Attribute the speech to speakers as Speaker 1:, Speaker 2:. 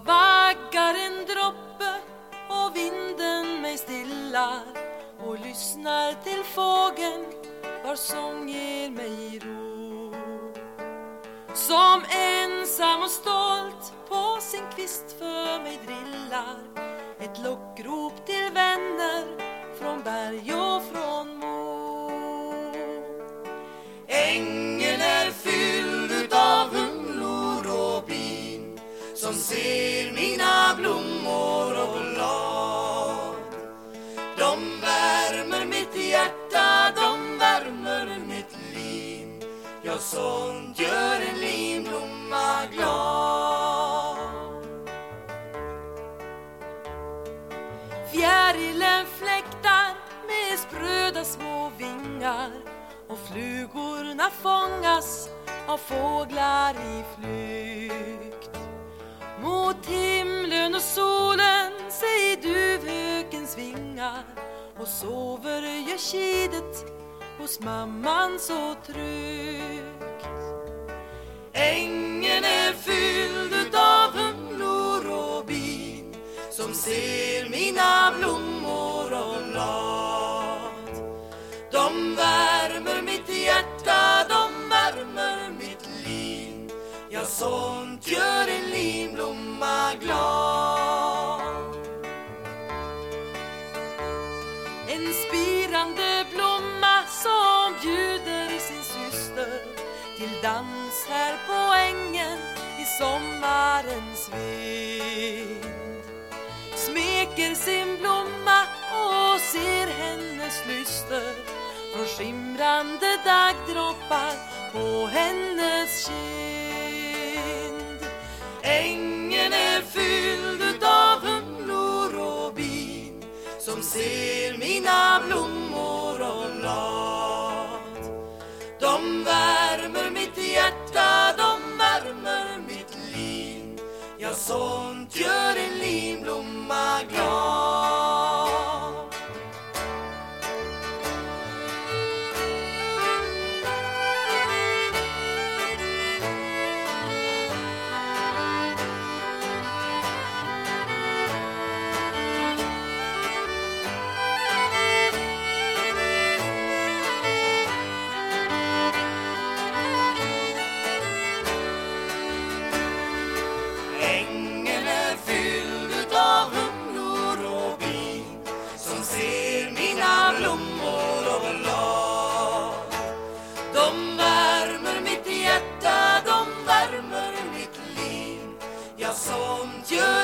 Speaker 1: Jag vaggar en droppe och vinden mig stillar och lyssnar till fågeln vars sång ger mig ro. Som ensam och stolt på sin kvist för mig drillar ett lockrop till vänner från berg och från mo.
Speaker 2: Äng ser mina blommor och blad. De värmer mitt hjärta, de värmer mitt liv. Ja, sånt gör en linblomma glad.
Speaker 1: Fjärilen fläktar med spröda små vingar och flugorna fångas av fåglar i flykt. Mot himlen och solen säger duvhökens vingar och sover gör kidet hos mamman så tryggt.
Speaker 2: Ängen är fylld utav humlor och bin som ser mina blommor och blad. De värmer mitt hjärta, de värmer mitt liv. Ja, sånt gör en liv.
Speaker 1: En spirande blomma som bjuder sin syster till dans här på ängen i sommarens vind. Smeker sin blomma och ser hennes lyster från skimrande dagdroppar på hennes kind.
Speaker 2: Som ser mina blommor och blad. De värmer mitt hjärta, de värmer mitt liv. Ja, sånt gör en linblomma glad. xóm chưa